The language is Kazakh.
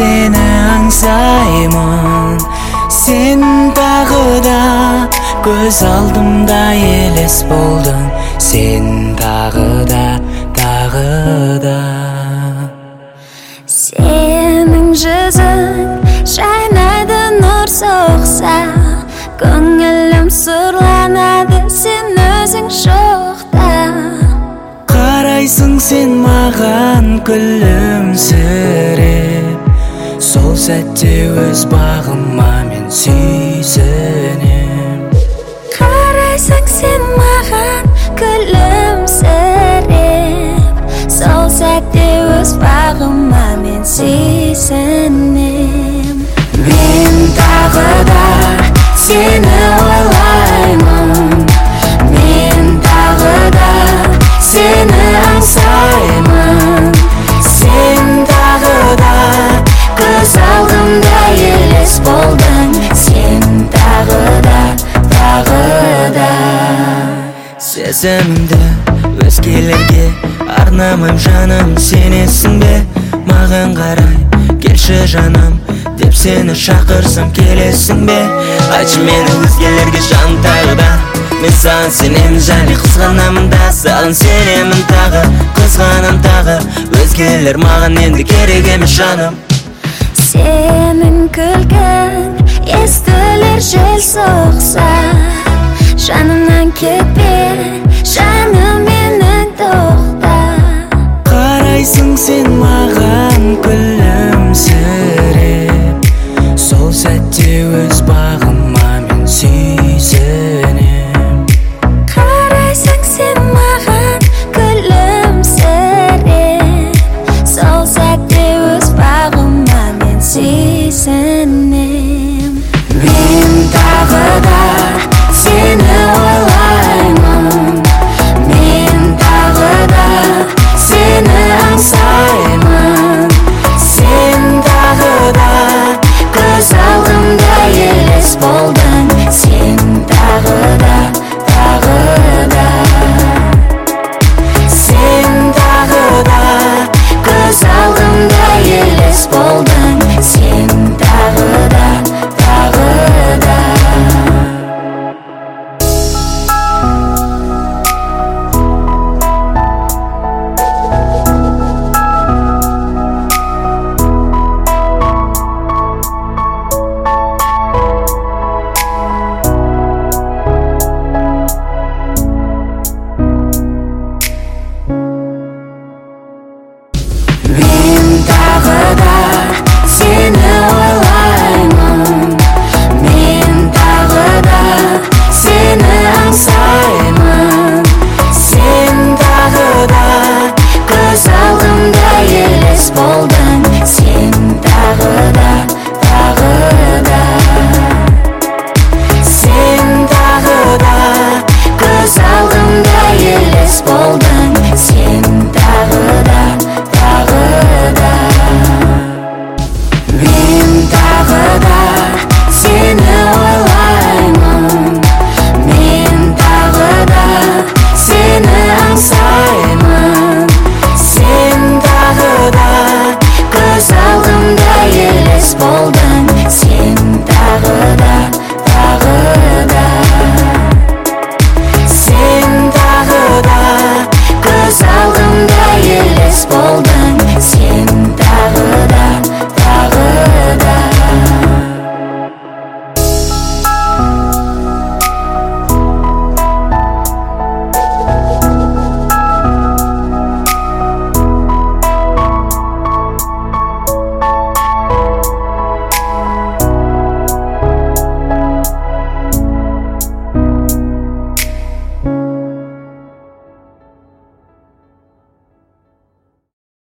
ойлаймын сен тағы да көз алдымда елес болдың сен тағы да тағы да сенің жүзің жайнайды нұр соқса көңілім сұрланады сен өзің жоқта қарайсың сен маған күлімсіреп сол сәтте өз бағыма мен сүйсінем қарайсың сен маған күлімсіреп сол сәтте өз бағыма мен сүйсінем сезімімді өзгелерге арнамайм жаным сенесің бе? Маған қарай келші жаным деп сені шақырсам келесің бе? Айтшы мені өзгелерге жаным тағы да. Мен саған сенемін және қызғанамын да саған сенемін тағы қызғанам тағы. Өзгелер маған енді керек емес жаным. Сенің күлкің естілер жел соқса жанымнан кетпе. Қарайсың сен маған күлімсіреп сен тағы да тағы да